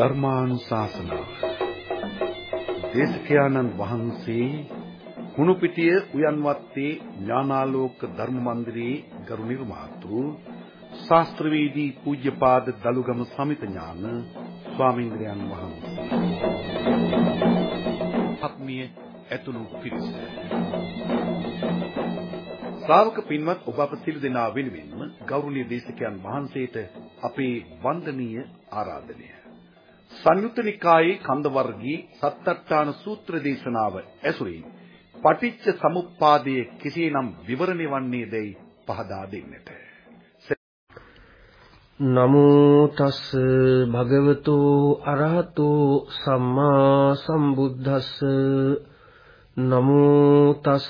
ධර්මානුශාසනාව දේශකයාණන් වහන්සේ හුණුපිටිය උයන්වත්තේ ඥානාලෝක ධර්ම මන්දිරයේ ගරු නිර්මාතෘ ශාස්ත්‍රවේදී පූජ්‍යපාද දලුගම සමිත ඥාන ස්වාමීන්ද්‍රයන් වහන්සේ. ආත්මීය ඇතුළු පිරිස. ශ්‍රාවක පින්වත් ඔබ අප සියලු දෙනා වෙනුවෙන්ම ගෞරවනීය දේශකයන් වහන්සේට අපේ වන්දනීය ආරාධනය. සංයුත්ත නිකායේ කන්ද වර්ගී සත්තට්ඨාන සූත්‍ර දේශනාව ඇසුරින් පටිච්ච සමුප්පාදයේ කෙසේනම් විවරණය වන්නේදයි පහදා දෙන්නට. නමෝ තස් භගවතු අරහතෝ සම්මා සම්බුද්දස්ස නමෝ තස්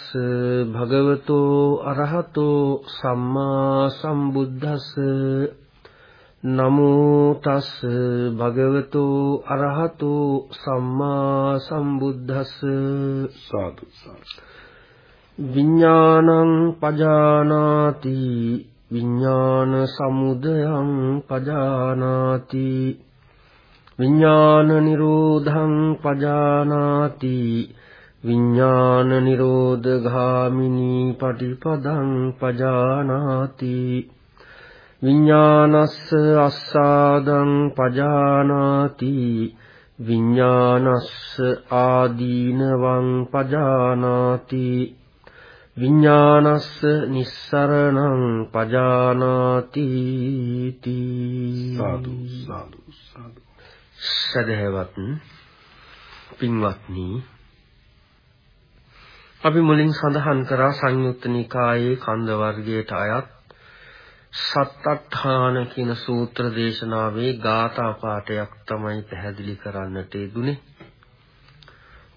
භගවතු අරහතෝ සම්මා සම්බුද්දස්ස නමෝ තස් භගවතු අරහතෝ සම්මා සම්බුද්දස්ස සාදු විඥානං පජානාති විඥාන සමුදයං පජානාති විඥාන නිරෝධං පජානාති විඥාන නිරෝධ ගාමිනී පටිපදං පජානාති විඥානස්ස අස්සාදං පජානාති විඥානස්ස ආදීනවං පජානාති විඥානස්ස නිස්සරණං පජානාති සාදු සාදු සාදු. සදහවත් පින්වත්නි අපි මුලින් සඳහන් කරා සංයුත්ත නිකායේ කන්ද වර්ගයට අයත් සත්තඨාන කියන සූත්‍ර දේශනාවේ ගාථා පාඨයක් තමයි පැහැදිලි කරන්නට යෙදුනේ.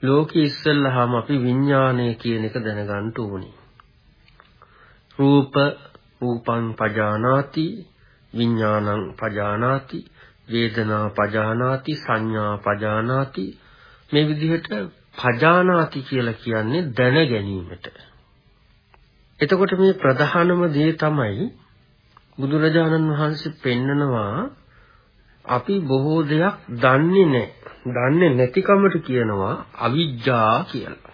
ලෝකෙ ඉස්සෙල්ලාම අපි විඥානය කියන එක දැනගන්න ඕනේ. රූප රූපං පජානාති විඥානං පජානාති වේදනා පජානාති සංඥා පජානාති මේ විදිහට පජානාති කියලා කියන්නේ දැන ගැනීමට. එතකොට මේ ප්‍රධානම දේ තමයි බුදුරජාණන් වහන්සේ පෙන්නනවා අපි බොහෝ දෙයක් දන්නේ නැහැ. දන්නේ නැතිකමට කියනවා අවිජ්ජා කියලා.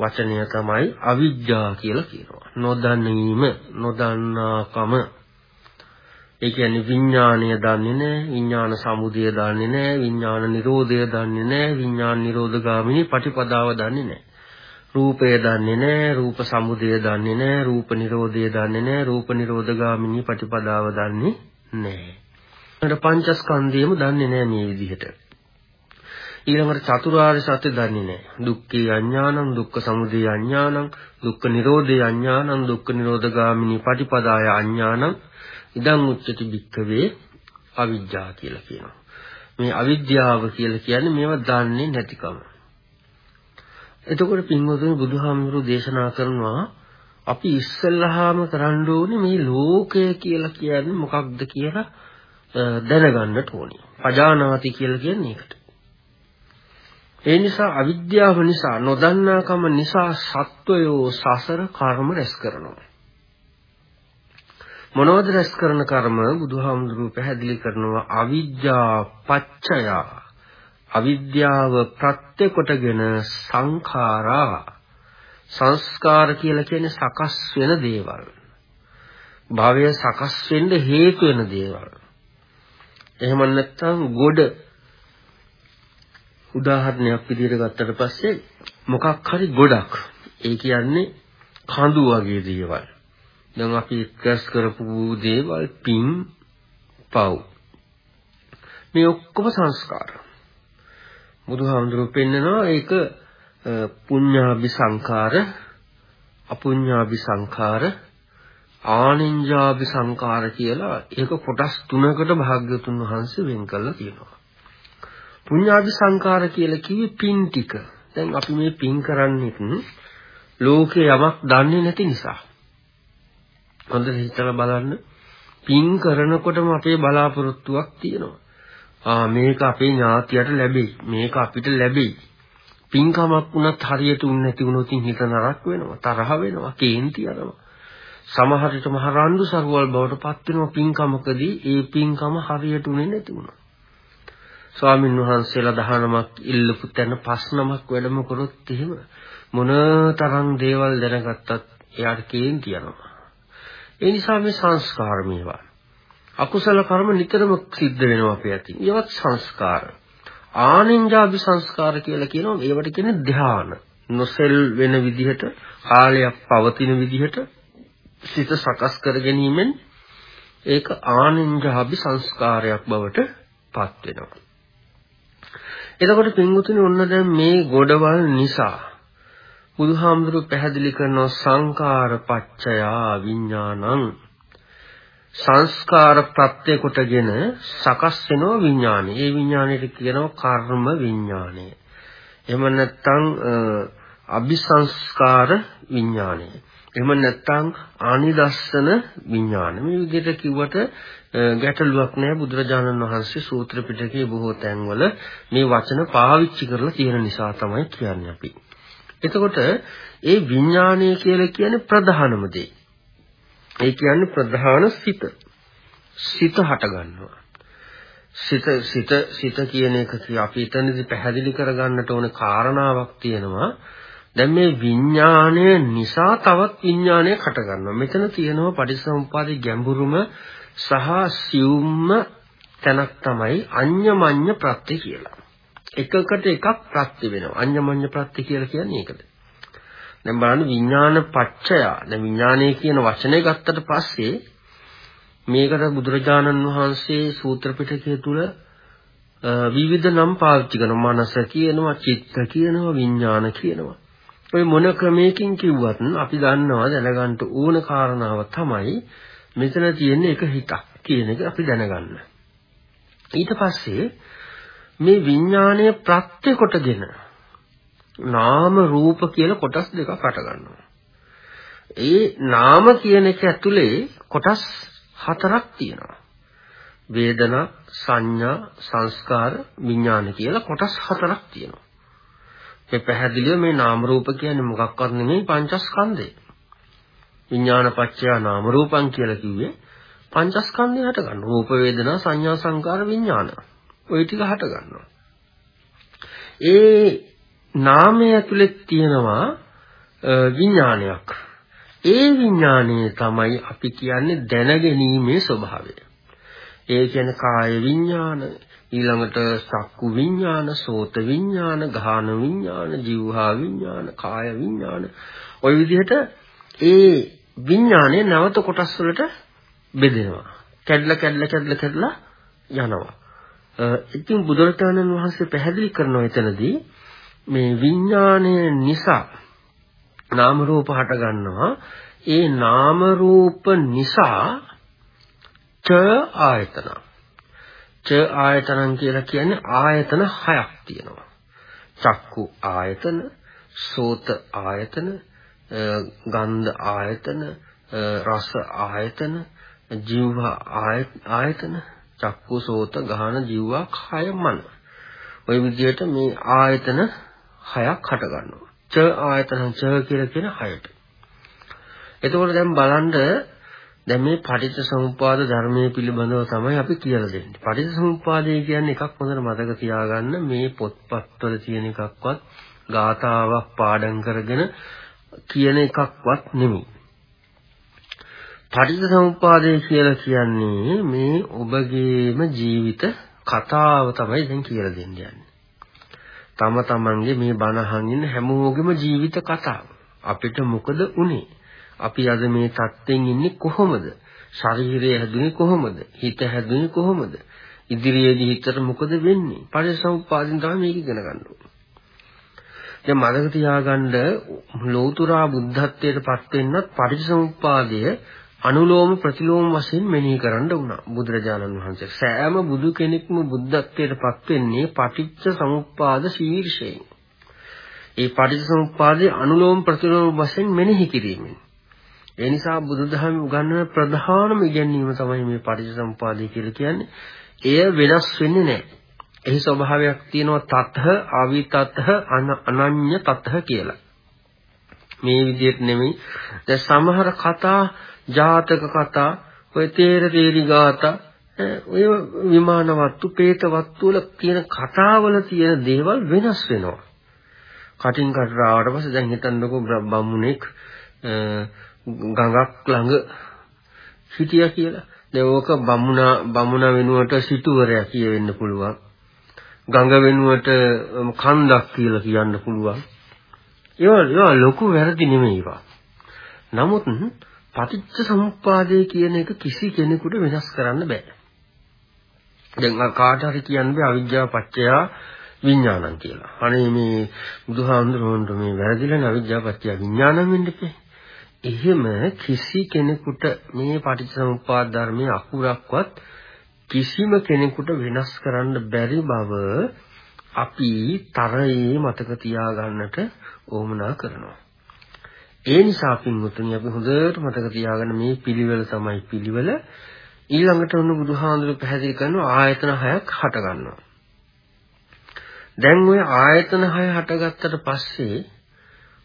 වචනය තමයි අවිජ්ජා කියලා කියනවා. නොදැනීම, නොදන්නාකම ඒ කියන්නේ විඥාණය දන්නේ නැහැ, විඥාන සමුදය දන්නේ නැහැ, විඥාන නිරෝධය දන්නේ නැහැ, විඥාන නිරෝධගාමිනී පටිපදාව දන්නේ නැහැ. රූපය දන්නේ නැහැ, රූප සමුදය දන්නේ නැහැ, රූප නිරෝධය දන්නේ නැහැ, රූප නිරෝධගාමිනී පටිපදාව දන්නේ නැහැ. ඊට පංචස්කන්ධයම දන්නේ නැහැ මේ විදිහට. ඊළඟට චතුරාර්ය සත්‍ය දන්නේ නැහැ. දුක්ඛේ අඥානං, දුක්ඛ සමුදය අඥානං, දුක්ඛ නිරෝධේ අඥානං, දුක්ඛ නිරෝධගාමිනී පටිපදාය අඥානං ඉදං උච්චති භික්ඛවේ අවිජ්ජා කියලා කියනවා. මේ අවිද්‍යාව කියලා කියන්නේ මේවා දන්නේ නැතිකම. එතකොට පින්වතුනි බුදුහාමුදුරු දේශනා කරනවා අපි ඉස්සල්ලාම කරන්න ඕනේ මේ ලෝකය කියලා කියන්නේ මොකක්ද කියලා දැනගන්නට ඕනේ. පජානාති කියලා කියන්නේ ඒකට. ඒ නිසා අවිද්‍යාව නිසා නොදන්නාකම නිසා සත්වයෝ සසර කර්ම රැස් කරනවා. මොනවද රැස් කරන කර්ම බුදුහාමුදුරුවෝ පැහැදිලි කරනවා අවිජ්ජා පච්චය අවිද්‍යාව ප්‍රත්‍ය කොටගෙන සංඛාරා. සංස්කාර කියලා කියන්නේ සකස් වෙන දේවල්. භවය සකස් වෙන්න හේතු වෙන දේවල්. එහෙම නැත්නම් ගොඩ උදාහරණයක් විදිහට ගත්තට පස්සේ මොකක් හරි ගොඩක්. ඒ කියන්නේ කඳු වගේ දේවල්. දැන් අපි එක්කස් කරපු දේවල් පින් පව්. මේ ඔක්කොම සංස්කාර. බුදුහාමුදුරුවෝ පෙන්නනවා ඒක පුඤ්ඤාභි සංඛාර අපුඤ්ඤාභි සංඛාර ආනින්ජාභි සංඛාර කියලා ඒක කොටස් තුනකට භාග්‍යතුන් වහන්සේ වෙන් කරලා තියෙනවා පුඤ්ඤාභි සංඛාර කියලා කිව්වේ පින් ටික. දැන් අපි මේ පින් කරන්නේ ලෝකේ යමක් දන්නේ නැති නිසා. හොඳට හිතලා බලන්න. පින් කරනකොටම අපේ බලාපොරොත්තුවක් තියෙනවා. ආ මේක අපේ ඥාතියට ලැබෙයි. මේක අපිට ලැබෙයි. පින්කමක් වුණත් හරියට උන් නැති වුණොත් හිත නරක වෙනවා, තරහ වෙනවා, කේන්ති යනවා. සමහර විට මහ රණ්ඩු සරුවල් බවට පත් වෙනවා පින්කමකදී ඒ පින්කම හරියට උනේ නැති වුණා. ස්වාමින් වහන්සේලා 19ක් ඉල්ලපු තැන පස් නමක් වැඩම කරොත් එහෙම මොන තරම් දේවල් දැනගත්තත් එයාට කේන්ති යනවා. ඒ නිසා මේ සංස්කාර මේවා. අකුසල කර්ම නිතරම සිද්ධ වෙනවා අපේ අතින්. ඒවත් සංස්කාර. ආනින්ජාභි සංස්කාර කියලා කියනවා ඒවට කියන්නේ ධ්‍යාන. නොසෙල් වෙන විදිහට කාලයක් පවතින විදිහට සිත සකස් කර ගැනීමෙන් ඒක ආනින්ජාභි සංස්කාරයක් බවට පත් වෙනවා. එතකොට පින්වතුනි ඔන්න දැන් මේ ගොඩවල් නිසා බුදුහාමුදුරු පැහැදිලි කරන සංකාර පච්චයා විඥානං සංස්කාර ප්‍රත්‍ය කොටගෙන සකස් වෙනවා විඥානය. ඒ විඥාණයට කියනවා කර්ම විඥානය. එහෙම නැත්නම් අபிසංස්කාර විඥානය. එහෙම නැත්නම් ආනිදස්සන විඥාන. මේ විදිහට කිව්වට ගැටලුවක් නැහැ බුදුරජාණන් වහන්සේ සූත්‍ර පිටකයේ බොහෝ තැන්වල මේ වචන පාවිච්චි කරලා තියෙන නිසා තමයි කියන්නේ අපි. එතකොට ඒ විඥානය කියලා කියන්නේ ප්‍රධානම දේ. ඒ කියන්නේ ප්‍රධාන සිත. සිත හට ගන්නවා. සිත සිත සිත කියන එක කිය අපි එතනදී පැහැදිලි කරගන්නට ඕන කාරණාවක් තියෙනවා. දැන් මේ විඥාණය නිසා තවත් විඥානයක් හට ගන්නවා. මෙතන තියෙනවා පටිසමුපාදේ ගැඹුරුම සහ සියුම්ම තැනක් තමයි අඤ්ඤමඤ්ඤ ප්‍රත්‍ය කියලා. එකකට එකක් ප්‍රත්‍ය වෙනවා. අඤ්ඤමඤ්ඤ ප්‍රත්‍ය කියලා කියන්නේ ඒකද. දැන් බලන්න විඥාන පච්චය. දැන් විඥානය කියන වචනේ ගත්තට පස්සේ මේකට බුදුරජාණන් වහන්සේ සූත්‍ර පිටකයේ තුල විවිධ නම් පාවිච්චි කරනවා. මනස කියනවා, චිත්ත කියනවා, විඥාන කියනවා. ඔය මොන ක්‍රමයකින් කිව්වත් අපි දන්නවා දැනගන්න ඕන කාරණාව තමයි මෙතන තියෙන්නේ එක හිතක් කියන එක අපි දැනගන්න. ඊට පස්සේ මේ විඥාණය ප්‍රත්‍ය කොටගෙන නාම රූප කියලා කොටස් දෙකක් අට ගන්නවා. ඒ නාම කියන එක ඇතුලේ කොටස් හතරක් තියෙනවා. වේදනා, සංඥා, සංස්කාර, විඥාන කියලා කොටස් හතරක් තියෙනවා. මේ පැහැදිලිව මේ නාම රූප කියන්නේ මොකක්වත් නෙමෙයි පංචස්කන්ධය. විඥාන පත්‍ය නාම රූපං කියලා කිව්වේ පංචස්කන්ධය හට ගන්න. රූප වේදනා සංඥා සංකාර විඥාන. ওই ටික හට ගන්නවා. ඒ නාමය ඇතුලේ තියෙනවා විඥානයක්. ඒ විඥානයේ තමයි අපි කියන්නේ දැනගැනීමේ ස්වභාවය. ඒ කියන්නේ කාය විඥාන, ඊළඟට සක්කු විඥාන, සෝත විඥාන, ගාහන විඥාන, જીවහා විඥාන, කාය විඥාන. ওই විදිහට ඒ විඥානේ නැවත කොටස් වලට බෙදෙනවා. කැඩලා කැඩලා කැඩලා කැඩලා යනවා. ඉතින් බුදුරජාණන් වහන්සේ පැහැදිලි කරනවා එතනදී මේ විඥාණය නිසා නාම රූප හට ගන්නවා. ඒ නාම රූප නිසා ච ආයතන. ච ආයතනන් කියලා කියන්නේ ආයතන හයක් තියෙනවා. චක්කු ආයතන සෝත ආයතන ගන්ධ ආයතන රස ආයතන ජීව ආයතන චක්කු සෝත ගහන ජීවා කාය මන. ওই විදිහට මේ ආයතන හයක් හට ගන්නවා. ච ආයතන ච කියලා කියන හයට. එතකොට දැන් බලන්න දැන් මේ පටිච්ච සමුප්පාද ධර්මයේ පිළිබඳව තමයි අපි කියලා දෙන්නේ. පටිච්ච සමුප්පාදය කියන්නේ එකක් හොඳට මතක තියාගන්න මේ පොත්පත්වල තියෙන එකක්වත් ගාතාවක් පාඩම් කරගෙන කියන එකක්වත් නෙමෙයි. පටිච්චසමුප්පාදය කියලා කියන්නේ මේ ඔබගේම ජීවිත කතාව තමයි දැන් කියලා දෙන්නේ. තම තමන්ගේ මේ බණ අහන් ඉන්න හැමෝගෙම ජීවිත කතාව. අපිට මොකද උනේ? අපි අද මේ තත්ත්වෙන් ඉන්නේ කොහොමද? ශරීරය හැදුනේ කොහොමද? හිත හැදුනේ කොහොමද? ඉදිරියේදී හිතට මොකද වෙන්නේ? පටිච්චසමුප්පාදින් තමයි මේක ඉගෙන ගන්න ඕනේ. දැන් මතක තියාගන්න ලෞතුරා බුද්ධත්වයට පත් වෙන්නත් පටිච්චසමුප්පාදය අනුලෝම ප්‍රතිලෝම වශයෙන් මෙනෙහි කරන්න වුණා බුදුරජාණන් වහන්සේ. සෑම බුදු කෙනෙක්ම බුද්ධත්වයට පත් වෙන්නේ පටිච්ච සමුප්පාද ශීර්ෂයෙන්. ඒ පටිච්ච සමුප්පාදයේ අනුලෝම ප්‍රතිලෝම වශයෙන් මෙනෙහි කිරීමෙන්. ඒ නිසා බුදුදහම උගන්වන ප්‍රධානම ඉගැන්වීම තමයි මේ පටිච්ච සමුප්පාදය කියලා කියන්නේ. එය වෙනස් වෙන්නේ නැහැ. එහි ස්වභාවයක් තියෙනවා තතහ, අවිතතහ, අනඤ්‍ය තතහ කියලා. මේ විදිහට නෙමෙයි. දැන් සමහර කතා ජාතක කතා, ඔය තේර තේරි ගාථා, ඔය විමාන වත්තු, പ്രേත වත්තු වල තියෙන කතාවල තියෙන දේවල් වෙනස් වෙනවා. කටින් කට ආවට පස්සේ දැන් හිතන්නකෝ බම්මුණෙක් ගඟක් ළඟ හිටියා කියලා. දැන් ඕක බමුණා බමුණා වෙනුවට සිටුවරයා කියවෙන්න පුළුවන්. ගඟ වෙනුවට කන්දක් කියලා කියන්න පුළුවන්. ඒවා ඒවා ලොකු වැරදි නෙමෙයි ඒවා. නමුත් පටිච්ච සමුප්පාදය කියන එක කිසි කෙනෙකුට වෙනස් කරන්න බෑ. දැන් කාට හරි කියන්න බෑ අවිද්‍යාව පත්‍ය විඥානං කියලා. අනේ මේ බුදුහාමුදුරුවන්ට මේ වැරදිලා අවිද්‍යාව පත්‍ය විඥානං වෙන්න එපේ. එහෙම කිසි කෙනෙකුට මේ පටිච්චසමුප්පාද ධර්මයේ අකුරක්වත් කිසිම කෙනෙකුට වෙනස් කරන්න බැරි බව අපි තරයේ මතක තියාගන්නට ඕමනා කරනවා. ඒ නිසා පින්වතුනි අපි හොඳට මතක තියාගන්න මේ පිළිවෙල තමයි පිළිවෙල. ඊළඟට ඔන්න බුදුහාඳුර පැහැදිලි කරනවා ආයතන හයක් හට ගන්නවා. දැන් ওই ආයතන හය හටගත්තට පස්සේ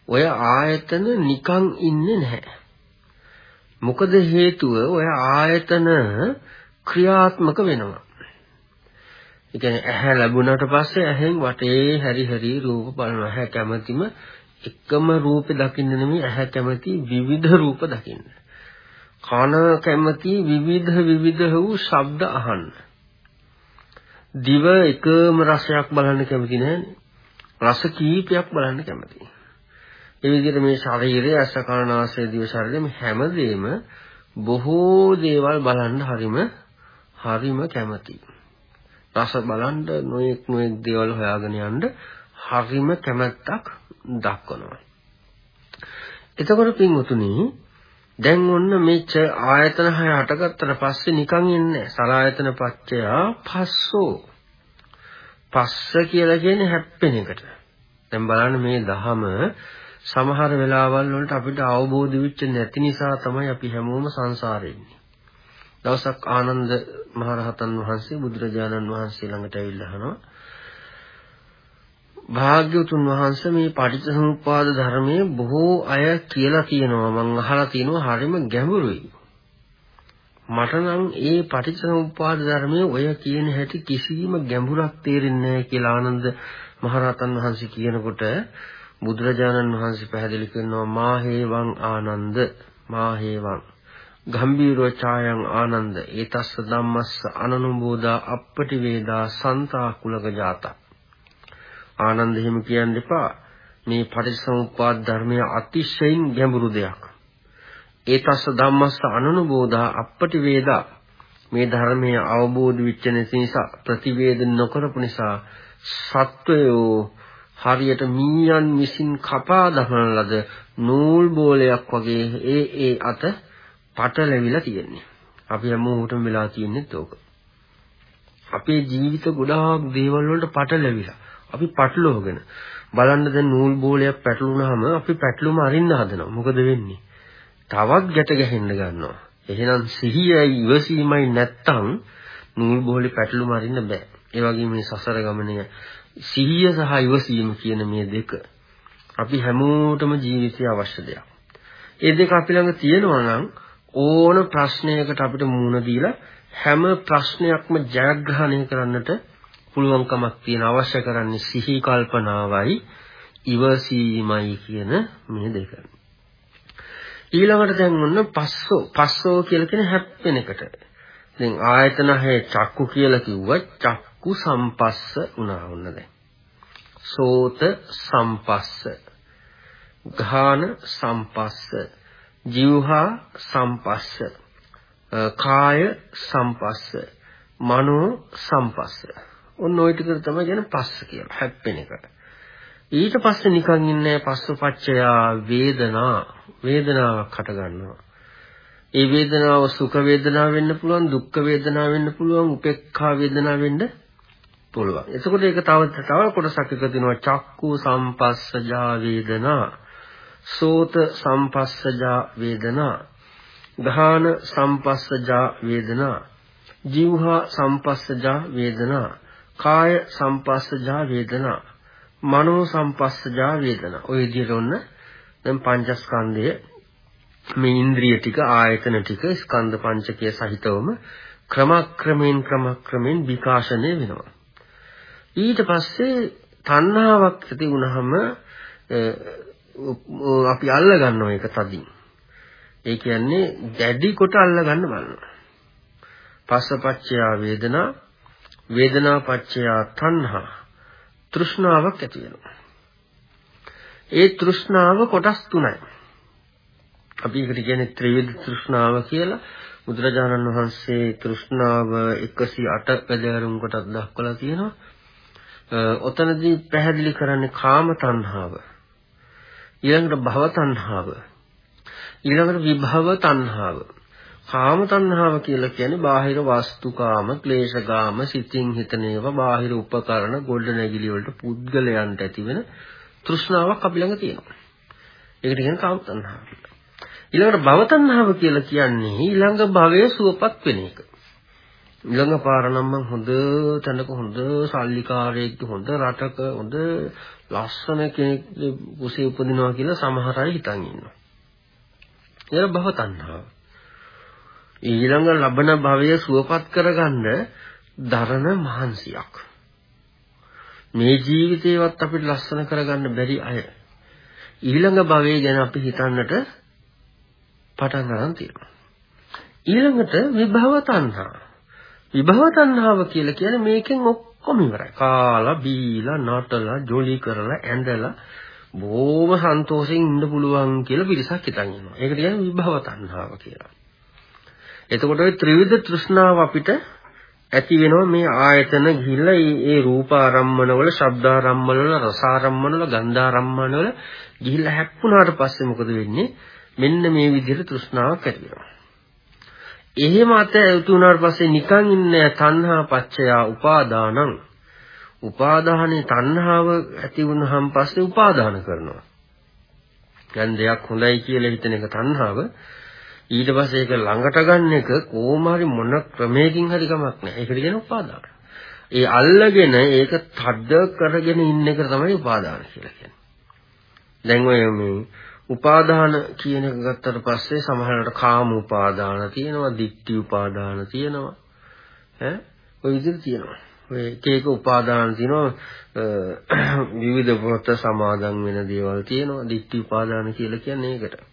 ඔය ආයතන නිකන් ඉන්නේ නැහැ. මොකද හේතුව ඔය ආයතන ක්‍රියාත්මක වෙනවා. ඒ කියන්නේ ඇහැ ලැබුණාට පස්සේ ඇහෙන් වටේ හැරි හැරි රූප බලනවා. ඇහැ කැමැතිම එකම රූපේ දකින්න නෙමෙයි ඇහැ කැමැති විවිධ රූප දකින්න. කන කැමැති විවිධ විවිධ වූ ශබ්ද අහන්න. දිව එකම රසයක් බලන්න කැමති නෑනේ. රස කීපයක් බලන්න කැමතියි. ඒ විදිහට මේ ශරීරය අස කනාසය දිව ශරීරය මේ හැමදේම බොහෝ දේවල් බලන්න හරිම හරිම කැමතියි. රස බලන්න නොයෙක් නොයෙක් දේවල් හොයාගෙන යන්න හරිම කැමැත්තක් දක්වනවා. එතකොට පින්වතුනි දැන් ඔන්න මේ ආයතන හය හටගත්තට පස්සේ නිකන් ඉන්නේ සලායතන පච්චයා පස්සෝ පස්ස කියලා කියන්නේ හැප්පෙන එකට. දැන් බලන්න මේ දහම සමහර වෙලාවල් වලට අපිට අවබෝධ වෙච්ච නැති නිසා තමයි අපි හැමෝම සංසාරේ ඉන්නේ. දවසක් ආනන්ද මහරහතන් වහන්සේ බුදුරජාණන් වහන්සේ ළඟට ඇවිල්ලා අහනවා භාග්‍යවතුන් වහන්සේ මේ පටිච්චසමුප්පාද ධර්මයේ බොහෝ අය කියලා කියනවා. මම අහලා තියෙනවා හරිම ගැඹුරුයි. මට නම් ඒ පටිච්චසමුප්පාද ධර්මයේ ඔය කියන හැටි කිසිම ගැඹුරක් තේරෙන්නේ නැහැ කියලා ආනන්ද මහරහතන් වහන්සේ කියනකොට බුදුරජාණන් වහන්සේ පැහැදිලි කරනවා මා හේවං ආනන්ද මා හේවං. ගම්බීරෝ ඡායං ආනන්ද. ඒතස්ස ධම්මස්ස අනනුබෝධා අප්පටි වේදා සන්තා කුලක ජාතා. ආනන්ද හිම කියන්න එපා මේ පටිච්චසමුප්පාද ධර්මය අතිශයින් ගැඹුරු දෙයක් ඒතස්ස ධම්මස්ස අනනුබෝධා අප්පටි වේදා මේ ධර්මයේ අවබෝධ වෙච්ච නිසා ප්‍රතිවේද නොකරපු නිසා සත්වයෝ හරියට මීයන් විසින් කපා දමන ලද නූල් බෝලයක් වගේ ඒ ඒ අත පටලැවිලා තියෙන්නේ. අපි හැමෝටම වෙලා තියෙන්නේ ඒක. අපේ ජීවිත ගොඩාක් දේවල් වලට පටලැවිලා. අපි පටලවගෙන බලන්න දැන් නූල් බෝලයක් පැටලුනහම අපි පැටලුම අරින්න හදනවා. මොකද වෙන්නේ? තවත් ගැට ගැහෙන්න ගන්නවා. එහෙනම් සිහියයි ඉවසීමයි නැත්තම් නූල් බෝලේ පැටලුම අරින්න බෑ. ඒ වගේ මේ සසර ගමනේ සිහිය සහ ඉවසීම කියන මේ දෙක අපි හැමෝටම ජීවිතය අවශ්‍ය දෙයක්. ඒ දෙක අපි ළඟ තියෙනවා නම් ඕන ප්‍රශ්නයකට අපිට මුහුණ දීලා හැම ප්‍රශ්නයක්ම ජයග්‍රහණය කරන්නට පුළුවන්කමක් තියෙන අවශ්‍ය කරන්නේ සිහි කල්පනාවයි ඉවසීමයි කියන මේ දෙක. ඊළඟට දැන් ඔන්න පස්සෝ පස්සෝ කියලා කියන හැප්පෙන එකට. දැන් ආයතන හය චක්කු කියලා කිව්වා චක්කු සම්පස්ස උනා වුණ දැන්. සෝත සම්පස්ස. ගාන සම්පස්ස. જીවහා සම්පස්ස. කාය සම්පස්ස. මනෝ සම්පස්ස. ඔන්න ওই ටිකට තමයි කියන්නේ පස්ස කියලා. හැප්පෙන එක. ඊට පස්සේ නිකන් ඉන්නේ පස්සපච්චය වේදනා වේදනාවක් හට ගන්නවා. ඒ වේදනාව සුඛ වේදනාව වෙන්න පුළුවන්, දුක්ඛ වේදනාව වෙන්න පුළුවන්, උපේක්ඛා වේදනාව වෙන්න පුළුවන්. එතකොට ඒක තව තව කොටසක් එකදිනවා චක්කු සම්පස්සජා වේදනා, සෝත සම්පස්සජා වේදනා, ගාහන සම්පස්සජා වේදනා, ජීවහා සම්පස්සජා වේදනා, කාය සම්පස්සජා වේදනා මනෝ සම්පස්සජා වේදනා ඔය විදිහට ඔන්න දැන් පංචස්කන්ධය මේ ඉන්ද්‍රිය ටික ආයතන ටික ස්කන්ධ පංචකය සහිතවම ක්‍රමක්‍රමෙන් ක්‍රමක්‍රමෙන් විකාශනය වෙනවා. ඊට පස්සේ තණ්හාවක් ඇති වුනහම අපි අල්ල ගන්නවා ඒක තදින්. ඒ කියන්නේ දැඩි කොට අල්ල ගන්න බලනවා. පස්සපච්චය වේදනා වේදනා පච්චය තණ්හා තෘෂ්ණාවක් ඇති වෙනවා. ඒ තෘෂ්ණාව කොටස් තුනයි. අපි ඒකට කියන්නේ ත්‍රිවිධ තෘෂ්ණාව කියලා. බුදුරජාණන් වහන්සේ තෘෂ්ණාව 108 පෙළවරුම් කොටක් දක්වලා තියෙනවා. ඔතනදී පැහැදිලි කරන්නේ කාම තණ්හාව. ඊළඟට භව තණ්හාව. ඊළඟට විභව තණ්හාව. කාම තණ්හාව කියලා කියන්නේ බාහිර වස්තුකාම, ක්ලේශකාම, සිතින් හිතන ඒවා, බාහිර උපකරණ, ගොඩ නැගිලි වලට පුද්ගලයන්ට ඇතිවෙන තෘෂ්ණාවක් අපි ළඟ තියෙනවා. ඒකට කියන්නේ කාම තණ්හාව. ඊළඟට භව තණ්හාව කියලා කියන්නේ ඊළඟ භවයේ සුවපත් වෙන එක. ඊළඟ පාර නම් මං හොඳ තැනක හොඳ සල්ලිකාරයෙක් හොඳ රටක හොඳ ලස්සන කෙනෙක් කුසේ උපදිනවා කියලා සමහර අය හිතන් ඉන්නවා. ඒක භව තණ්හාව. ඊළඟ ලබන භවය සුවපත් කරගන්න දරන මහන්සියක්. මේ ජීවිතේවත් අපිට ලස්සන කරගන්න බැරි අය ඊළඟ භවයේ ගැන අපි හිතන්නට පටන් ගන්න තියෙනවා. ඊළඟට විභව තණ්හා. විභව තණ්හාව කියලා කියන්නේ මේකෙන් ඔක්කොම ඉවරයි. කාලා, බීලා, නටලා, ජොලි කරලා, ඇඳලා බොහොම සන්තෝෂෙන් ඉන්න පුළුවන් කියලා පිරිසක් හිතන් ඉන්නවා. ඒකට කියන්නේ විභව තණ්හාව කියලා. එතකොට ওই ත්‍රිවිධ තෘෂ්ණාව අපිට ඇති වෙනවා මේ ආයතන ගිහිල්ලා ඒ රූප ආරම්මන වල, ශබ්ද ආරම්මන වල, රස ආරම්මන වල, ගන්ධ ආරම්මන වල ගිහිල්ලා හැප්පුණාට පස්සේ මොකද වෙන්නේ? මෙන්න මේ විදිහට තෘෂ්ණාවක් ඇති වෙනවා. එහෙම අත ඇතුණාට පස්සේ නිකන් ඉන්න තණ්හා පච්චය උපාදානං උපාදානයේ තණ්හාව ඇති වුණාන් පස්සේ උපාදාන කරනවා. දැන් දෙයක් හොඳයි කියලා හිතන එක තණ්හාව ඊට පස්සේ ඒක ළඟට ගන්න එක කොහොම හරි මොන ක්‍රමයකින් හරි කමක් නැහැ. ඒකට කියන උපාදාන. ඒ අල්ලගෙන ඒක තද්ද කරගෙන ඉන්න එක තමයි උපාදාන කියලා කියන්නේ. දැන් ඔය මේ උපාදාන කියන එක ගත්තට පස්සේ සමහරවිට කාම උපාදාන තියෙනවා, ditthi උපාදාන තියෙනවා. ඈ ඔය විදිහට තියෙනවා. ඔය එක එක උපාදාන තියෙනවා විවිධ පොත සමාදන් වෙන දේවල් තියෙනවා. ditthi උපාදාන කියලා කියන්නේ ඒකට.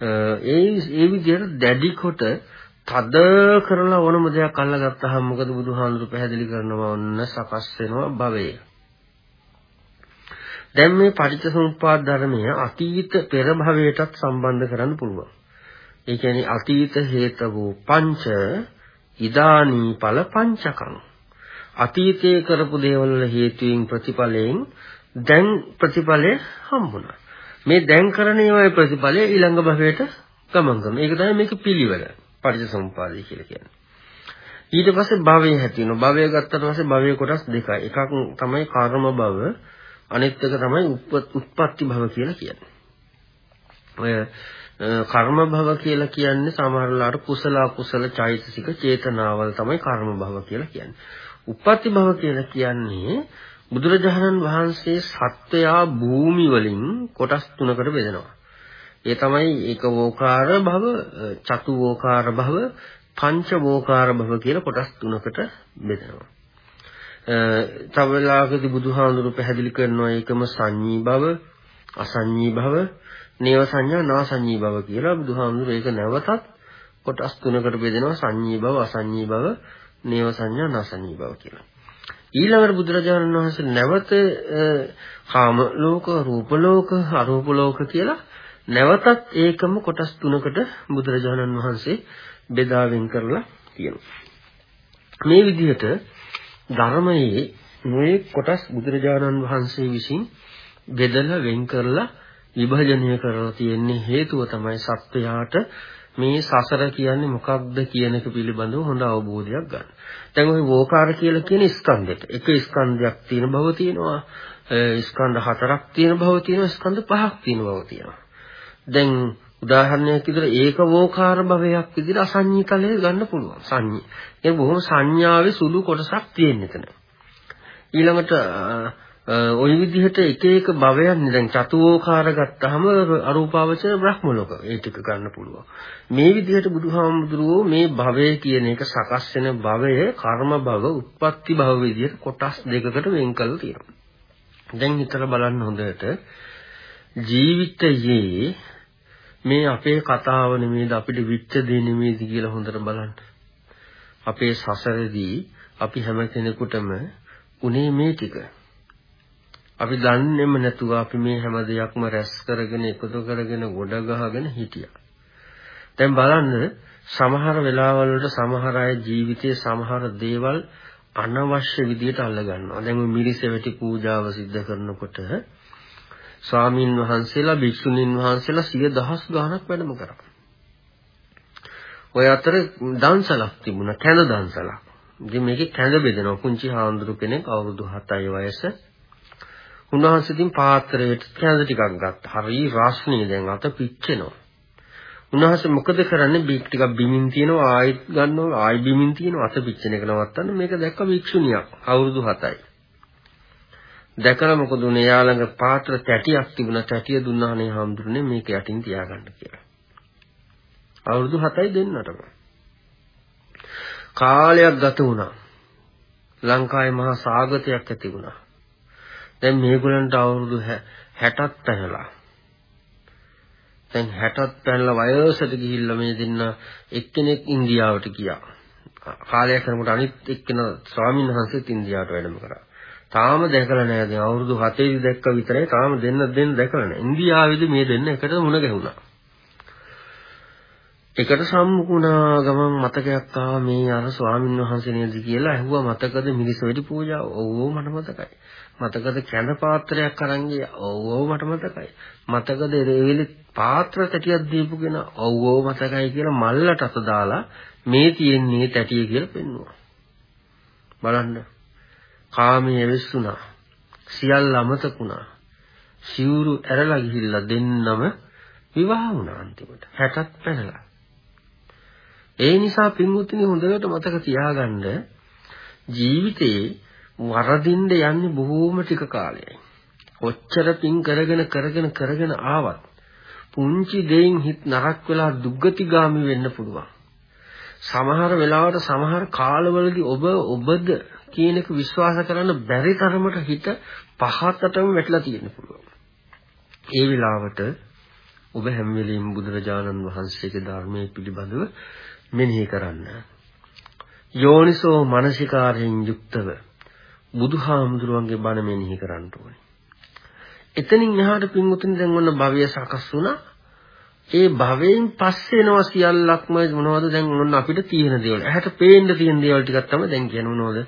ඒ ඒ විදිහට දැඩි කොට තද කරලා ඕනම දෙයක් අල්ලගත්තාම මොකද බුදුහාමුදුරු පැහැදිලි කරනවා ඔන්න සකස් වෙනවා භවය. දැන් මේ පටිච්චසමුප්පාද ධර්මය අතීත පෙර භවයටත් සම්බන්ධ කරන්න පුළුවන්. ඒ කියන්නේ අතීත හේතවෝ පංච ඉදානී ඵල පංචකං. අතීතයේ කරපු දේවල් වල හේතුයෙන් ප්‍රතිඵලයෙන් දැන් ප්‍රතිඵලය හම්බුණා. මේ දැන් කරන ඒවායේ ප්‍රතිඵලය ඊළඟ භවයට ගමන් කරනවා. ඒක තමයි මේක පිළිවෙල. පටිච්චසමුපාදය කියලා කියන්නේ. ඊට පස්සේ භවය හැති වෙනවා. භවය ගත්තට පස්සේ භවයේ කොටස් දෙකයි. එකක් තමයි කර්ම භව, අනිත් එක තමයි උත්පත්ති භව කියලා කියන්නේ. ඔය කර්ම භව කියලා කියන්නේ සමහරලාට කුසල අකුසල චෛතසික චේතනාවල් තමයි කර්ම භව කියලා කියන්නේ. උප්පත්ති භව කියලා කියන්නේ බුදුරජාණන් වහන්සේ සත්වයා භූමි වලින් කොටස් තුනකට බෙදනවා. ඒ තමයි ඒකවෝකාර භව, චතුවෝකාර භව, පංචවෝකාර භව කියලා කොටස් තුනකට බෙදනවා. තව වෙලාවකදී බුදුහාඳුරු පැහැදිලි කරනවා ඒකම සංඤී භව, අසංඤී භව, නේව සංඥා, නාසංඤී භව කියලා බුදුහාඳුරු ඒක නැවතත් කොටස් තුනකට බෙදෙනවා සංඤී භව, අසංඤී භව, නේව සංඥා, නාසංඤී භව කියලා. ඊළඟට බුදුරජාණන් වහන්සේ නැවත කාම ලෝක, රූප ලෝක, අරූප ලෝක කියලා නැවතත් ඒකම කොටස් තුනකට බුදුරජාණන් වහන්සේ බෙදා වෙන් කරලා තියෙනවා. මේ විදිහට ධර්මයේ මේ කොටස් බුදුරජාණන් වහන්සේ විසින් බෙදලා වෙන් කරලා විභජනය කරලා තියෙන්නේ හේතුව තමයි සත්වයාට මේ සසර කියන්නේ මොකක්ද කියන එක පිළිබඳව හොඳ අවබෝධයක් ගන්න. දැන් ওই වෝකාර කියලා කියන ස්කන්ධෙට එක ස්කන්ධයක් තියෙන බව තියෙනවා. ස්කන්ධ හතරක් තියෙන බව තියෙනවා. ස්කන්ධ පහක් තියෙන බව තියෙනවා. දැන් උදාහරණයක් විදිහට ඒක වෝකාර භවයක් විදිහට අසඤ්ඤිතලයේ ගන්න පුළුවන්. සංඤ්ඤ. ඒ බොහොම සංඥාවේ සුළු කොටසක් තියෙන එතන. ඊළඟට ওই විදිහට එක එක භවයන් දැන් චතුෝකාර ගත්තාම අරූපාවචර බ්‍රහ්ම ලෝක ඒ ටික ගන්න පුළුවන්. මේ විදිහට බුදුහාමුදුරුවෝ මේ භවය කියන එක සකස් වෙන භවය කර්ම භව, උත්පත්ති භව විදිහට කොටස් දෙකකට වෙන් කරලා තියෙනවා. දැන් හිතලා බලන්න හොඳට ජීවිතයේ මේ අපේ කතාව නෙමෙයිද අපිට විච්ච දේ නෙමෙයිද කියලා හොඳට බලන්න. අපේ සසරදී අපි හැම කෙනෙකුටම උනේ මේ ටික. අපි දන්නේම නැතුව අපි මේ හැම දෙයක්ම රැස් කරගෙන එකතු කරගෙන ගොඩ ගහගෙන හිටියා. දැන් බලන්න සමහර වෙලාවල් වලට සමහර අය ජීවිතයේ සමහර දේවල් අනවශ්‍ය විදියට අල්ල ගන්නවා. දැන් මේ මිරිස වැටි පූජාව සිද්ධ කරනකොට ස්වාමින් වහන්සේලා භික්ෂුණීන් වහන්සේලා සිය දහස් ගාණක් වැඩම කරා. ඔය අතර දන්සලක් තිබුණා කැඳ දන්සලක්. ඉතින් මේකේ කැඳ බෙදෙනවා. පුංචි හාමුදුරු කෙනෙක් අවුරුදු 7යි වයස. උන්වහන්සේ ඉතින් පාත්‍රයට කැඳ ටිකක් ගත්තා. හරි රස්නේ දැන් අත පිච්චෙනවා. උන්වහන්සේ මොකද කරන්නේ බීක් ටිකක් බිමින් තියනවා ආයෙත් ගන්නවා ආයෙ බිමින් තියනවා අත පිච්චෙන එක නවත්තන්න මේක දැක්ක භික්ෂුණියක් අවුරුදු 7යි. දැකලා මොකද උනේ යා ළඟ පාත්‍ර තැටියක් තිබුණා තැටිය දුන්නානේ හාමුදුරනේ මේක යටින් තියාගන්න කියලා. අවුරුදු 7යි දෙන්නටම. කාලයක් ගත වුණා. ලංකාවේ මහා සාගතයක් ඇති වුණා. දැන් මේගොල්ලන්ට අවුරුදු 60ක් පැනලා. දැන් 60ක් පැනලා වයසට ගිහිල්ලා මේ දෙන්න එක්කෙනෙක් ඉන්දියාවට ගියා. කාලයක් යනකොට අනිත් එක්කෙනා ස්වාමීන් වහන්සේත් ඉන්දියාවට වැඩම කරා. තාම දැකලා නැහැ. දැන් අවුරුදු 7 දී දැක්ක විතරයි තාම දෙන්න දෙන්න දැකලා නැහැ. ඉන්දියාවේදී මේ දෙන්න එකට මුණ ගැහුණා. එකට සම්මුණා ගමන් මතකයක් ආවා මේ අර ස්වාමීන් වහන්සේ නේද කියලා ඇහුවා මතකද මිනිස් වෙඩි පූජාව? ඔව් ඔව් මට මතකයි. මතකද කැඳ පාත්‍රයක් අරන් ගියා? ඔව් ඔව් මට මතකයි. මතකද රේවිලි පාත්‍ර තැටියක් දීපුගෙන ඔව් ඔව් මතකයි කියලා මල්ලට අත දාලා මේ තියෙන්නේ තැටිය කියලා පෙන්නුවා. බලන්න. කාමයේ වෙස්සුණා. සියල්ල අමතකුණා. සිවුරු ඇරලා ගිහිල්ලා දෙන්නම විවාහ වුණා අන්තිමට. 60ක් පැනලා. ඒ නිසා පින්වුතුනි හොඳට මතක තියාගන්න ජීවිතේ වරදින්න යන්නේ බොහෝම ටික කාලයයි. කොච්චර පින් කරගෙන කරගෙන කරගෙන ආවත් පුංචි දෙයින් හිත නරක් වෙලා දුගතිගාමි වෙන්න පුළුවන්. සමහර වෙලාවට සමහර කාලවලදී ඔබ ඔබද කියන එක විශ්වාස කරන්න බැරි තරමට හිත පහතටම වැටලා තියෙන්න පුළුවන්. ඒ වෙලාවට ඔබ හැම වෙලෙම බුදුරජාණන් වහන්සේගේ ධර්මයේ පිළිබඳව මෙනෙහි කරන්න. යෝනිසෝ මනසිකාරයෙන් යුක්තව බුදුහාමුදුරුවන්ගේ බණ මෙනෙහි කරන්න ඕනේ. එතනින් එහාට පින්වතුනි දැන් ඔන්න භවය සකස් වුණා. ඒ භවයෙන් පස්සේ එනවා සියල්ලක්ම මොනවද දැන් ඔන්න අපිට තියෙන දේවල්. ඇහැට පේන්න තියෙන දේවල් ටිකක් තමයි දැන් කියන්නේ මොනවද?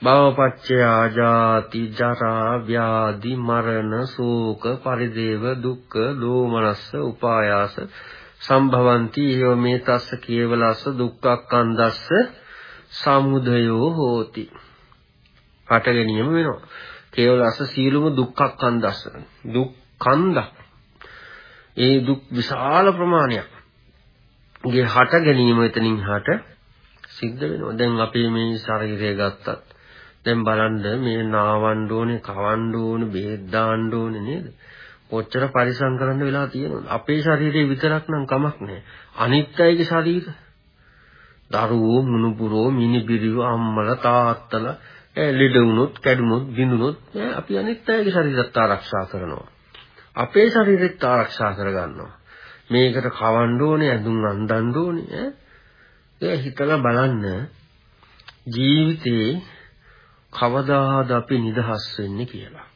භවපච්චය ආජාති ජරා ව්‍යාධි මරණ ශෝක පරිදේව දුක්ඛ දෝමනස්ස උපායාස සම්භවಂತಿ ඒව මේ තස්ස කේවලස්ස දුක්ඛක්ඛන්දස්ස සමුදයෝ හෝති. හට ගැනීම වෙනවා. කේවලස්ස සීලුම දුක්ඛක්ඛන්දස්ස දුක්ඛන්ද. ඒ දුක් විශාල ප්‍රමාණයක්. ගේ හට ගැනීම එතනින් හට සිද්ධ වෙනවා. දැන් අපි මේ ශරීරය ගත්තත් දැන් බලන්න මේ නාවන්න ඕනේ, කවන්න ඕනේ, බෙහෙත් දාන්න ඕනේ නේද? කොච්චර පරිසම් කරන්න වෙලා තියෙනවද? අපේ ශරීරේ විතරක් නම් කමක් නැහැ. අනිත් අයගේ ශරීර දරුවෝ, මුණුපුරෝ, මිනිබිරියෝ, අම්මලා, තාත්තලා, ලෙඩ වුණොත්, කැඩුනොත්, බිඳුනොත් අපි අනිත් අයගේ ශරීරත් ආරක්ෂා කරනවා. අපේ ශරීරෙත් ආරක්ෂා කරගන්නවා. මේකට කවන්න ඕනේ, ඇඳුම් අඳින්න ඕනේ ඈ. හිතලා බලන්න ජීවිතේ කවදාද අපි නිදහස් වෙන්නේ කියලා.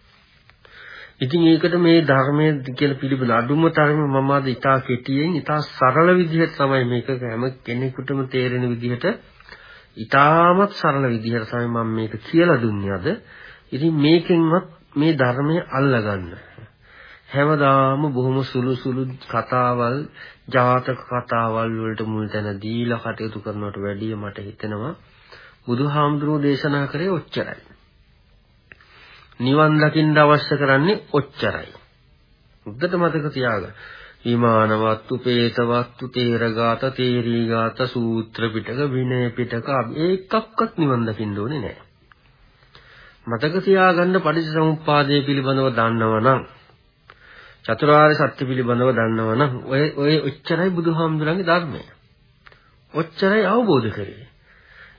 ඉතින් ඒකට මේ ධර්මයේ කියලා පිළිබඳ අඩුම තරම මම අද ඉතා කෙටියෙන් ඉතා සරල විදිහට තමයි මේක හැම කෙනෙකුටම තේරෙන විදිහට ඉතාමත් සරල විදිහට තමයි මම මේක කියලා දුන්නේ අද. ඉතින් මේකෙන්වත් මේ ධර්මය අල්ලගන්න. හැමදාම බොහොම සුළු සුළු කතාවල්, ජාතක කතාවල් වලට මුල් තැන දීලා කටයුතු කරනවට වැඩිය මට හිතෙනවා බුදුහාමුදුරුවෝ දේශනා කරේ ඔච්චරයි. නිවන් දකින්න අවශ්‍ය කරන්නේ ඔච්චරයි. උද්දට මතක තියාගන්න. විමානවත්තු, පේතවත්තු, තේරගාත, තේරීගාත, සූත්‍ර පිටක, විනය පිටක ඒකක්වත් නිවන් දකින්න ඕනේ නැහැ. මතක තියාගන්න පටිච්චසමුප්පාදය පිළිබඳව දන්නවනම් චතුරාර්ය සත්‍ය පිළිබඳව දන්නවනම් ඔය ඔය ඔච්චරයි බුදුහාමුදුරන්ගේ ධර්මය. ඔච්චරයි අවබෝධ කරේ.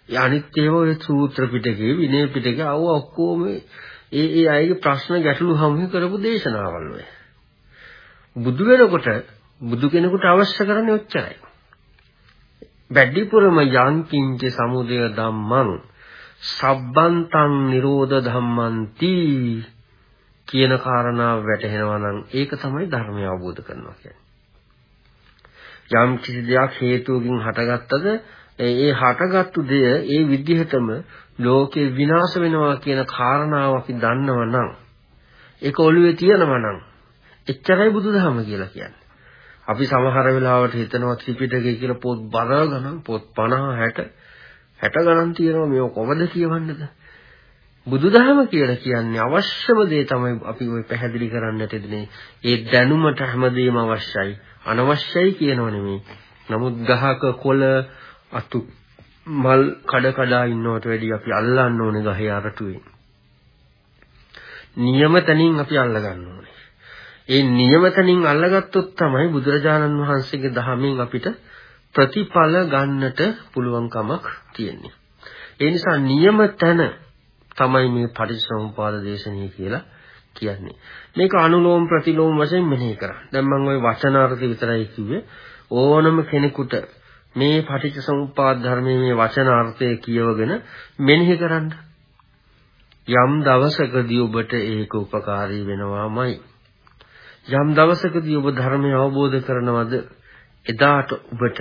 ඒ අනිත් ඒවා ඔය සූත්‍ර පිටකේ විනය පිටකේ අව ඔක්කොම ඒ ඒ අයගේ ප්‍රශ්න ගැටලු හමු කරපු දේශනාවල් ඔය. බුදු වෙනකොට බුදු කෙනෙකුට අවශ්‍ය කරන්නේ ඔච්චරයි. වැඩිපුරම යංකින්ච සමුදය ධම්මං සබ්බන්තං නිරෝධ ධම්මන්ති කියන කාරණාව වැටහෙනවා නම් ඒක තමයි ධර්මය අවබෝධ කරනවා කියන්නේ. යම් කිසි දෙයක් හේතුවකින් හටගත්තද ඒ හටගත්තු දෙය ඒ විදිහටම ලෝකේ විනාශ වෙනවා කියන කාරණාව අපි දන්නවා නම් ඒක ඔළුවේ තියෙනවා නම් එච්චරයි බුදුදහම කියලා කියන්නේ. අපි සමහර වෙලාවට හිතනවා ත්‍රිපිටකය කියලා පොත් බර ගණන් පොත් 50 60 60 ගණන් තියෙනවා මේක කොහොමද කියවන්නද? බුදුදහම කියලා කියන්නේ අවශ්‍යම දේ තමයි අපි ওই පැහැදිලි කරන්නට දෙන්නේ. ඒ දැනුමට හැමදේම අවශ්‍යයි. අනවශ්‍යයි කියනව නෙමෙයි. නමුත් ගහක කොළ අතු මල් කඩ කඩා ඉන්නවට වැඩිය අපි අල්ලන්න ඕනේ ගහේ අරටුවේ. නියම තැනින් අපි අල්ල ගන්න ඕනේ. ඒ නියම තැනින් අල්ලගත්තොත් තමයි බුදුරජාණන් වහන්සේගේ දහමෙන් අපිට ප්‍රතිඵල ගන්නට පුළුවන් කමක් තියෙන්නේ. ඒ නිසා නියම තැන තමයි මේ පටිච්චසමුපාද දේශනාව කියලා කියන්නේ. මේක අනුලෝම ප්‍රතිලෝම වශයෙන් මෙහෙය කරා. දැන් මම ওই වචනාර්ථ විතරයි කිව්වේ. ඕනම කෙනෙකුට මේ පටිච්චසමුප්පාද ධර්මයේ මේ වචනාර්ථය කියවගෙන මෙනෙහි කරන්න. යම් දවසකදී ඔබට ඒක උපකාරී වෙනවාමයි. යම් දවසකදී ඔබ ධර්මය අවබෝධ කරනවද එදාට ඔබට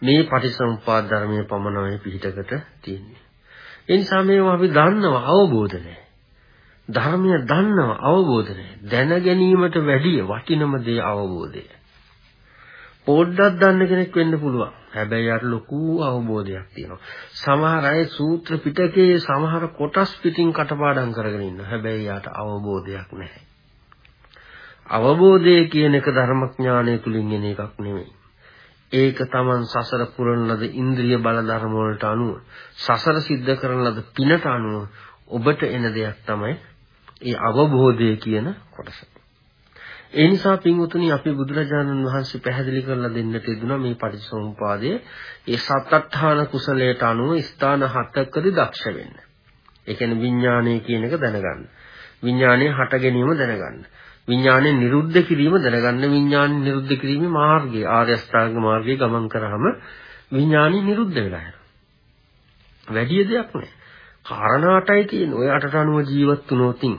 මේ පටිච්චසමුප්පාද ධර්මයේ පමණයි පිළිටකට තියෙන්නේ. ඒ නිසා මේවා අපි දන්නව අවබෝධ නැහැ. ධර්මය දන්නව අවබෝධ නැහැ. දැන ගැනීමට වැඩිය වටිනම දේ අවබෝධය. පොඩ්ඩක් දන්න කෙනෙක් වෙන්න පුළුවන්. හැබැයි අර ලොකු අවබෝධයක් තියෙනවා. සමහර අය සූත්‍ර පිටකයේ සමහර කොටස් පිටින් කටපාඩම් කරගෙන ඉන්නවා. හැබැයි යාට අවබෝධයක් නැහැ. අවබෝධය කියන එක ධර්මඥානය තුලින් එන එකක් නෙමෙයි. ඒක Taman සසර පුරන ලද ඉන්ද්‍රිය බල ධර්ම වලට අනුව සසර සිද්ධ කරන ලද පිනට අනුව ඔබට එන දෙයක් තමයි ඒ අවබෝධය කියන කොටස. ඒ නිසා පින්වතුනි අපි බුදුරජාණන් වහන්සේ පැහැදිලි කරලා දෙන්නට යෙදුනා මේ පටිච්චසමුපාදයේ ඒ සත්අත්ථාන කුසලයට අනුව ස්ථාන හතකදී දක්ෂ වෙන්න. ඒ කියන්නේ විඥානය කියන එක දැනගන්න. විඥානයේ හට ගැනීම දැනගන්න. විඥානය නිරුද්ධ කිරීම දැනගන්න විඥාන නිරුද්ධ කිරීමේ මාර්ගය ආර්ය අෂ්ටාංග මාර්ගයේ ගමන් කරාම විඥානය නිරුද්ධ වෙලා යනවා. වැඩි දෙයක් නෑ. කාරණා 8යි තියෙන. ඔය 8ට අනුව ජීවත් වුණොතින්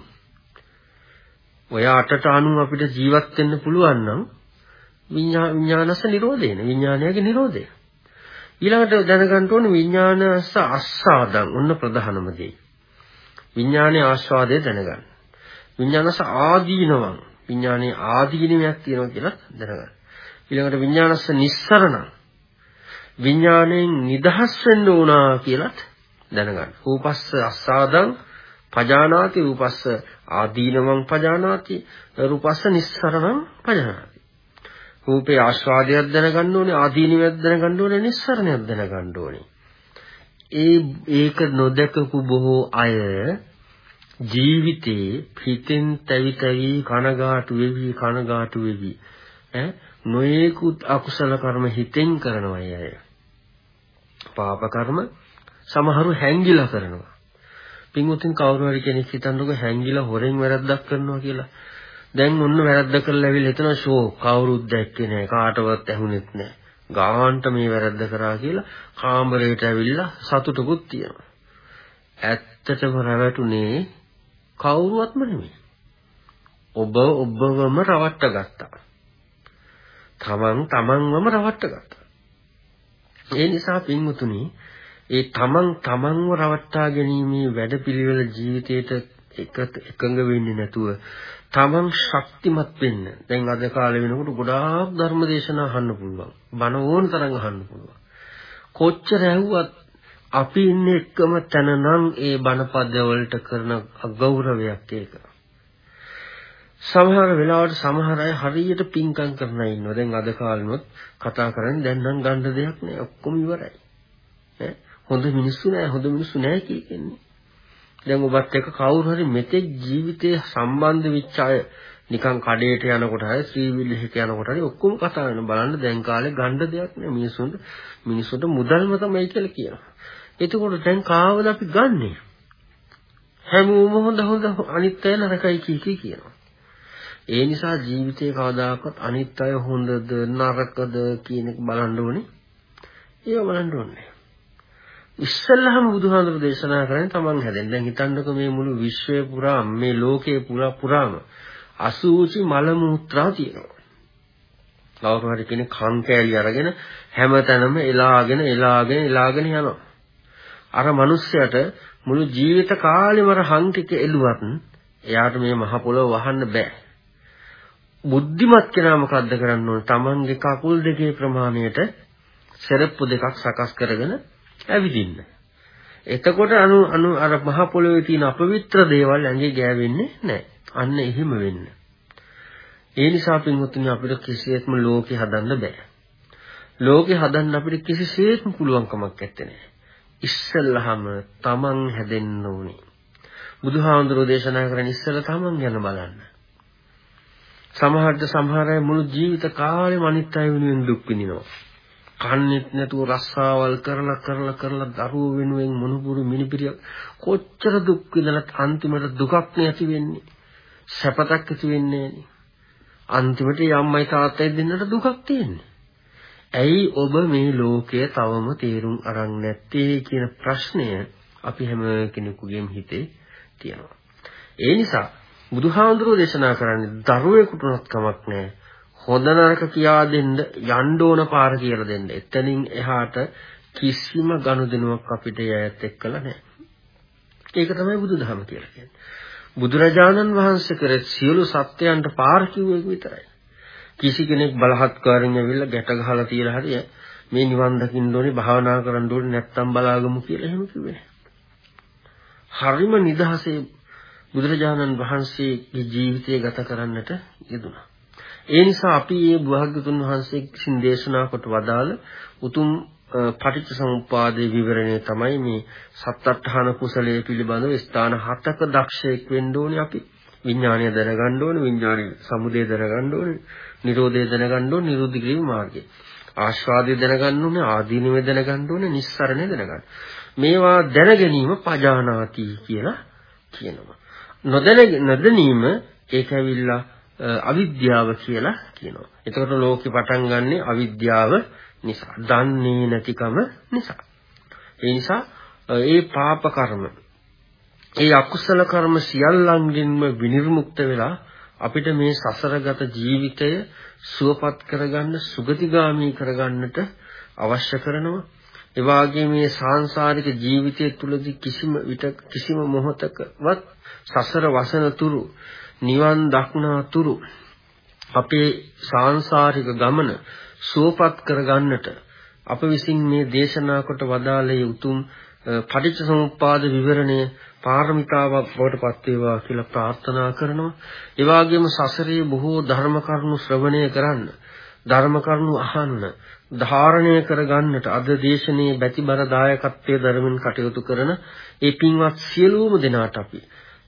ඔය 8ට අනුව අපිට ජීවත් වෙන්න පුළුවන් නම් විඥානස නිරෝධේන විඥානයගේ නිරෝධය. ඊළඟට දැනගන්න ඕනේ විඥානස අස්සාදං ඔන්න ප්‍රධානම දේ. විඥානයේ ආස්වාදය දැනගන්න. විඥානස ආදීනවං විඥානයේ ආදීනමයක් තියෙනවා කියලා දැනගන්න. ඊළඟට විඥානස්ස නිස්සරණ විඥාණයෙන් නිදහස් වෙන්න ඕනා කියලත් දැනගන්න. රූපස්ස අස්සාදං පජානාති රූපස්ස ආදීනවං පජානාති රූපස්ස නිස්සරණං පජානාති. රූපේ ආස්වාදයක් දැනගන්න ඕනේ ආදීනවයක් දැනගන්න ඕනේ නිස්සරණයක් දැනගන්න ඕනේ. ඒ ඒක නොදකපු බොහෝ අය ජීවිතේ හිතෙන් තැවි තැවි කනගාටු වෙවි කනගාටු වෙවි. ඈ? නොයේකුත් අකුසල කර්ම හිතෙන් කරනවා අය. පාප කර්ම සමහරු හැංගිලා කරනවා. පින්වත්ින් කවුරු හරි කෙනෙක් හිතන්නකො හැංගිලා හොරෙන් වැරද්දක් කරනවා කියලා. දැන් ඔන්න වැරද්ද කරලා ඇවිල්ලා හිතන ෂෝ කවුරුත් දැක්කේ නැහැ. කාටවත් ඇහුනෙත් නැහැ. ගාන්ට මේ වැරද්ද කරා කියලා කාමරයට ඇවිල්ලා සතුටුකුත් තියෙනවා. ඇත්තටම රැවටුනේ කවුරුවත්ම නෙමෙයි. ඔබ ඔබවම රවට්ට ගත්තා. තමන් තමන්වම රවට්ට ගත්තා. ඒ නිසා පින්වතුනි ඒ තමන් තමන්ව රවට්ටා ගැනීමේ වැඩපිළිවෙල ජීවිතේට එකඟ වෙන්නේ නැතුව තමන් ශක්තිමත් වෙන්න. දැන් අද කාලේ වෙනකොට ගොඩාක් ධර්ම දේශනා අහන්න පුළුවන්. බණ ඕන තරම් අහන්න පුළුවන්. කොච්චර ඇහුවත් අපි ඉන්නේ එකම තැන නම් ඒ බණපද වලට කරන අගෞරවයක් ඒක. සමහර වෙලාවට සමහර අය හරියට පිංකම් කරන අය ඉන්නවා. දැන් අද කාලෙනොත් කතා කරන්නේ දැන් නම් ගන්න දෙයක් නෑ. ඔක්කොම ඉවරයි. ඈ හොඳ මිනිස්සු නෑ හොඳ මිනිස්සු නෑ කියන්නේ. දැන් ඔබත් එක්ක කවුරු හරි මෙතෙක් ජීවිතේ සම්බන්ධ වෙච්ච අය නිකන් කඩේට යනකොට හරි ශ්‍රීවිල්ලෙහිට යනකොට හරි ඔක්කොම කතා වෙන බලන්න දැන් කාලේ ගන්න දෙයක් නෑ මිනිසුන්ට මිනිසුන්ට මුදල්ම තමයි කියලා කියනවා. එතකොට දැන් කාවද අපි ගන්නෙ? හැමෝම හොඳ හොඳ අනිත් අය නරකයි කී කී කියනවා. ඒ නිසා ජීවිතේ කවදාකවත් අනිත් අය හොඳද නරකද කියන එක බලන්න ඕනේ. ඒව බලන්න ඕනේ. ඉස්සල්ලාම බුදුහාමුදුරු දේශනා කරන්නේ තමන් හැදෙන්න. දැන් හිතන්නකෝ මේ මුළු විශ්වය පුරා මේ ලෝකේ පුරා පුරාම අසූචි මල මුත්‍රා තියෙනවා. කවුරු හරි කෙනෙක් කන් කෑලි අරගෙන හැමතැනම එලාගෙන එලාගෙන එලාගෙන යනවා. අර මිනිස්සයාට මුළු ජීවිත කාලෙම අර හං ටික එළුවත් එයාට මේ මහ පොළොව වහන්න බෑ. බුද්ධිමත් කෙනා මොකද්ද කරන්න ඕන? Tamange කකුල් දෙකේ ප්‍රමාණයට සෙරප්පු දෙකක් සකස් කරගෙන ඇවිදින්න. එතකොට අනු අනු අර මහ පොළොවේ තියෙන අපවිත්‍ර දේවල් ඇඟේ ගෑවෙන්නේ නැහැ. අන්න එහෙම වෙන්න. ඒ නිසා පින්වත්නි අපිට කිසියෙත්ම ලෝකේ හදන්න බෑ. ලෝකේ හදන්න අපිට කිසිසේත්ම පුළුවන්කමක් නැත්තේ. ඉස්සල්ලාම තමන් හැදෙන්න ඕනේ. බුදුහාමුදුරෝ දේශනා කරන ඉස්සල්ලා තමන් ගැන බලන්න. සමහරට සමහර අය මුළු ජීවිත කාලෙම අනිත් අය වෙනුවෙන් දුක් විඳිනවා. කන්නේත් නැතුව රස්සාවල් කරලා කරලා කරලා දරුවෝ වෙනුවෙන් මොනුපුරු මිනිපිරිය කොච්චර දුක් විඳලත් අන්තිමට දුකක් නැති වෙන්නේ. සැපතක් ඇති වෙන්නේ අන්තිමට යම්මයි තාත්තයි දෙන්නට දුකක් තියෙන්නේ. ඇයි ඔබ මේ ලෝකය තවම තේරුම් අරන් නැත්තේ කියන ප්‍රශ්නය අපි හැම කෙනෙකුගේම හිතේ තියෙනවා. ඒ නිසා බුදුහාඳුරෝ දේශනා කරන්නේ දරුවෙකුට උනත් කමක් නැහැ. හොඳ නරක කියා දෙන්න යන්න ඕන පාර කියලා දෙන්න. එතනින් එහාට කිසිම ගනුදෙනුවක් අපිට යැත් එක්කලා නැහැ. ඒක තමයි බුදුදහම කියලා කියන්නේ. බුදුරජාණන් වහන්සේ කර සියලු සත්‍යයන්ට පාර කිව්වෙක විතරයි. කිසි කෙනෙක් බලහත්කාරයෙන් ඇවිල්ලා ගැට ගහලා තියලා හරිය මේ නිවන් දකින්න ඕනේ භාවනා කරන්න ඕනේ නැත්තම් බලාගමු කියලා එහෙම කිව්වේ. හරිම නිදහසේ බුදුරජාණන් වහන්සේගේ ජීවිතය ගත කරන්නට යෙදුණා. ඒ නිසා අපි මේ භාග්‍යතුන් වහන්සේ විසින් දේශනා කොට වදාළ උතුම් පටිච්ච සමුප්පාදයේ විවරණය තමයි මේ සත්අට්ඨාන කුසලයේ පිළිබඳව ස්ථාන හතක දක්ෂයෙක් වෙන්න ඕනේ අපි. විඥානය දැනගන්න ඕනේ, විඥානය සමුදය දැනගන්න ඕනේ, නිරෝධය දැනගන්න ඕනේ, නිරුද්ධ කිරීම මාර්ගය. ආස්වාදය දැනගන්න ඕනේ, ආදීනවය දැනගන්න ඕනේ, නිස්සරණය දැනගන්න. මේවා දැන ගැනීම පජානාති කියලා කියනවා. නොදැන නොදැනීම ඒක ඇවිල්ලා අවිද්‍යාව කියලා කියනවා. එතකොට ලෝකෙ පටන් ගන්නෙ අවිද්‍යාව නිසා. දන්නේ නැතිකම නිසා. ඒ නිසා ඒ පාප කර්ම ඒ අකුසල කර්ම සියල්ලංගෙන්ම විනිර්මුක්ත වෙලා අපිට මේ සසරගත ජීවිතය සුවපත් කරගන්න සුගතිගාමී කරගන්නට අවශ්‍ය කරනවා. ඒ වගේම මේ සාංශාරික ජීවිතය තුළදී කිසිම විට කිසිම මොහොතකවත් සසර වසන තුරු නිවන් දක්නා තුරු අපේ සාංශාරික ගමන සුවපත් කරගන්නට අප විසින් මේ දේශනා කොට වදාළේ උතුම් පටිච්චසමුප්පාද විවරණය පාරමිතාවක් බවට පත් වේවා කියලා ප්‍රාර්ථනා කරනවා. ඒ වගේම සසරේ බොහෝ ධර්ම කරුණු ශ්‍රවණය කරන්න, ධර්ම කරුණු අහන්න, ධාරණය කරගන්නට අද දේශනේ බැතිබර දායකත්වයේ ධර්මෙන් කටයුතු කරන ඒ පින්වත් සියලුම දෙනාට අපි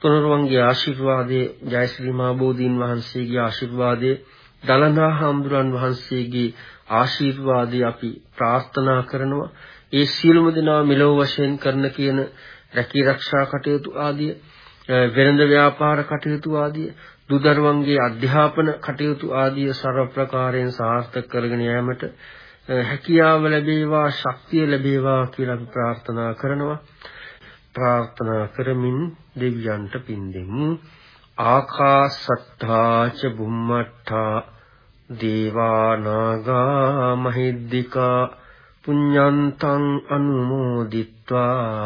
තුනරුවන්ගේ ආශිර්වාදයේ ජයශ්‍රී මා බෝධීන් වහන්සේගේ ආශිර්වාදයේ දලනා හාමුදුරන් වහන්සේගේ ආශිර්වාදය අපි ප්‍රාර්ථනා කරනවා ඒ සියලුම දෙනා මෙලොව වශයෙන් කරන කියන රැකී රක්ෂා කටයුතු ආදී වෙළඳ ව්‍යාපාර කටයුතු ආදී දුදරුවන්ගේ අධ්‍යාපන කටයුතු ආදී ਸਰව ප්‍රකාරයෙන් සාර්ථක කරගෙන යාමට හැකියාව ලැබේවා ශක්තිය ලැබේවා කියලා අපි ප්‍රාර්ථනා කරනවා. ප්‍රාර්ථනා කරමින් දෙවියන්ට පින් දෙමු. ආකාසත්තා ච බුම්මත්තා දේවානාගා මහිද්దికා පුඤ්ඤන්තං අනුමෝදිත්වා.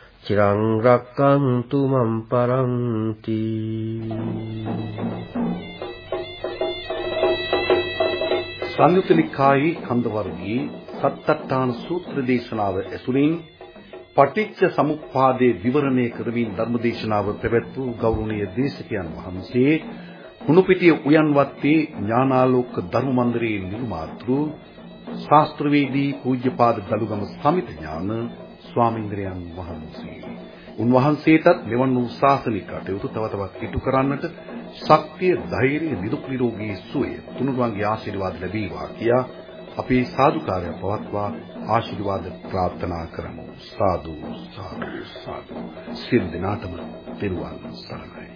චිරං රක්칸තු මම් පරන්ති සංයුත්ත නිකායේ කන්ද වර්ගයේ සත්තට්ඨාන සූත්‍ර දේශනාව ඇසුරින් පටිච්ච සමුප්පාදයේ විවරණය කරමින් ධර්මදේශනාව පැවැත් වූ ගෞරවනීය දේශකයන් වහන්සේ හුණුපිටිය උයන්වත්තේ ඥානාලෝක ධර්ම මන්දිරයේ නිර්මාතෘ ශාස්ත්‍රවේදී පූජ්‍යපාද දලුගම සමිත ඥාන ස්වාමීන්ද්‍රයන් වහන්සේ. උන්වහන්සේටත් මෙවන් වූ ශාසනික කටයුතු තව තවත් ඉටු කරන්නට ශක්තිය ධෛර්යය නිදුක් නිරෝගී සුවය තුනුරුවන්ගේ ආශිර්වාද ලැබේවා කියා අපේ සාදුකාරය පවත්වා ආශිර්වාද ප්‍රාර්ථනා කරමු. සාදු සාදු සාදු. සිල් දිනාටම පෙරවන් සරණයි.